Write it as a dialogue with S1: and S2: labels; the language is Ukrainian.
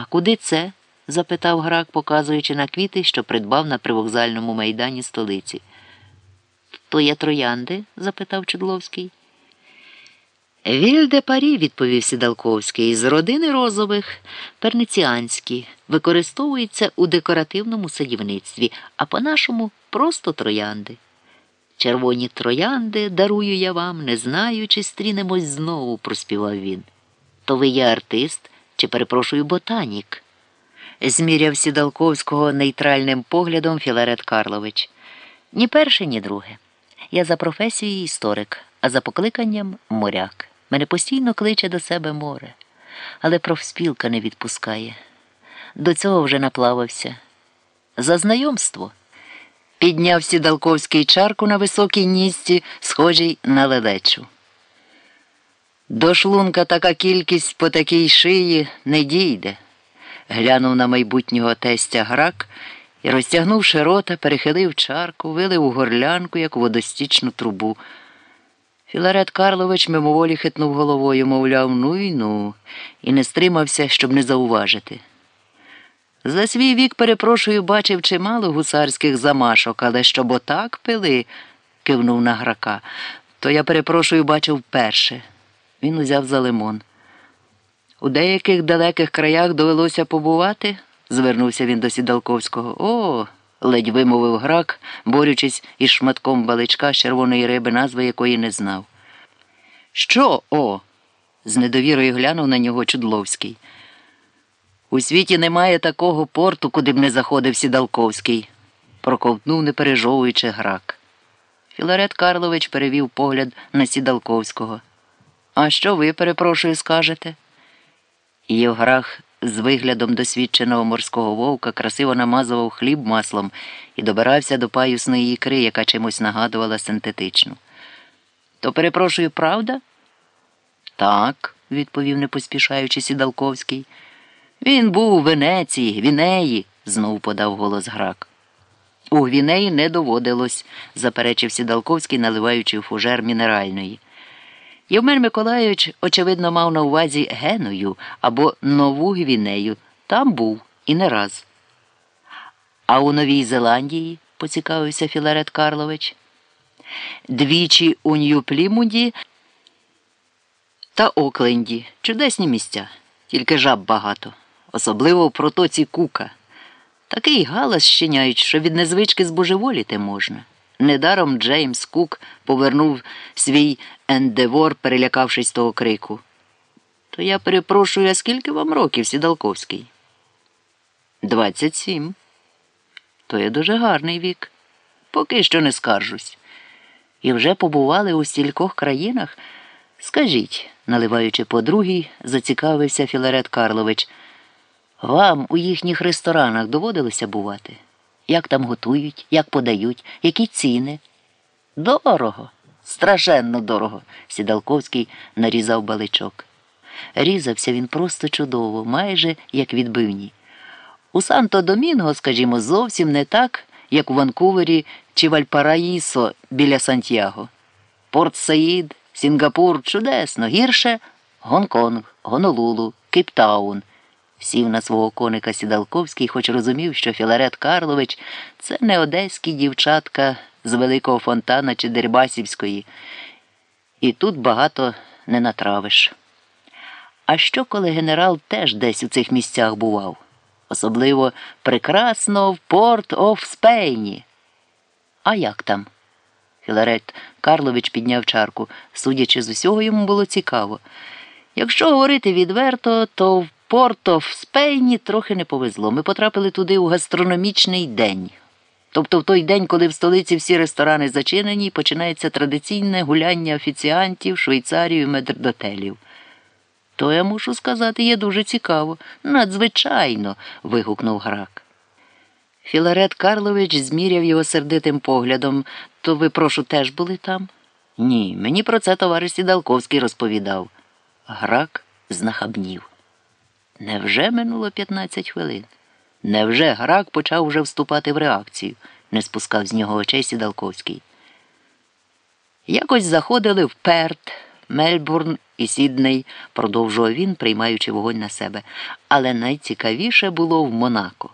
S1: А куди це? запитав грак, показуючи на квіти, що придбав на привокзальному майдані столиці. То є троянди? запитав Чудловський. Віль де Парі, відповів Сідалковський, з родини розових, перниціанські, використовується у декоративному садівництві, а по-нашому просто троянди. Червоні троянди дарую я вам, не знаю, чи стрінемось знову, проспівав він. То ви є артист чи, перепрошую, ботанік? Зміряв Сідалковського нейтральним поглядом Філарет Карлович. Ні перше, ні друге. Я за професією історик, а за покликанням моряк. Мене постійно кличе до себе море, але профспілка не відпускає. До цього вже наплавався. За знайомство підняв Сідалковський чарку на високій нісці, схожій на лелечу. До шлунка така кількість по такій шиї не дійде. Глянув на майбутнього тестя грак і, розтягнувши рота, перехилив чарку, вилив у горлянку, як у водостічну трубу. Філарет Карлович мимоволі хитнув головою, мовляв, ну й ну, і не стримався, щоб не зауважити. За свій вік, перепрошую, бачив чимало гусарських замашок, але щоб отак пили, кивнув на грака, то я перепрошую, бачив вперше. Він узяв за лимон. У деяких далеких краях довелося побувати, звернувся він до Сідалковського. О, ледь вимовив грак, борючись із шматком баличка з червоної риби, назви якої не знав. Що, о? з недовірою глянув на нього Чудловський. У світі немає такого порту, куди б не заходив Сідалковський, проковтнув, не пережовуючи грак. Філарет Карлович перевів погляд на Сідалковського. А що ви, перепрошую, скажете? Євграх з виглядом досвідченого морського вовка красиво намазував хліб маслом і добирався до паюсної ікри, яка чимось нагадувала синтетичну. То, перепрошую, правда? Так, відповів не поспішаючи Сідалковський. Він був у Венеції, Вінеї, знов подав голос грак. У Гвінеї не доводилось, заперечив Сідалковський, наливаючи в фужер мінеральної. Євмен Миколайович, очевидно, мав на увазі Геною або Нову Гвінею. Там був і не раз. А у Новій Зеландії, поцікавився Філарет Карлович. Двічі у Нью-Плімуді та Окленді. Чудесні місця, тільки жаб багато, особливо в протоці Кука. Такий галас щиняють, що від незвички збожеволіти можна. Недаром Джеймс Кук повернув свій ендевор, перелякавшись того крику. То я перепрошую, а скільки вам років, Сідалковський? Двадцять сім. То є дуже гарний вік. Поки що не скаржусь. І вже побували у стількох країнах. Скажіть, наливаючи по другій, зацікавився Філарет Карлович. Вам у їхніх ресторанах доводилося бувати? Як там готують, як подають, які ціни? Дорого, страшенно дорого. Сідалковський нарізав баличок. Різався він просто чудово, майже як відбивні. У Санто Домінго, скажімо, зовсім не так, як у Ванкувері чи Вальпараїсо біля Сантьяго. Порт Саїд, Сінгапур чудесно, гірше Гонконг, Гонолулу, Кейптаун. Сів на свого коника Сідалковський, хоч розумів, що Філарет Карлович це не одеські дівчатка з Великого Фонтана чи Дерибасівської. І тут багато не натравиш. А що, коли генерал теж десь у цих місцях бував? Особливо прекрасно в Порт оф Спейні. А як там? Філарет Карлович підняв чарку. Судячи з усього, йому було цікаво. Якщо говорити відверто, то в Порто в Спейні трохи не повезло. Ми потрапили туди у гастрономічний день. Тобто в той день, коли в столиці всі ресторани зачинені, починається традиційне гуляння офіціантів, швейцарів і медрдотелів. То я мушу сказати, є дуже цікаво. Надзвичайно. вигукнув грак. Філарет Карлович зміряв його сердитим поглядом. То ви, прошу, теж були там? Ні, мені про це товариш Сідалковський розповідав. Грак знахабнів. Невже минуло 15 хвилин? Невже грак почав уже вступати в реакцію? не спускав з нього очей Сідалковський. Якось заходили в Перт, Мельбурн і Сідней, продовжував він, приймаючи вогонь на себе. Але найцікавіше було в Монако.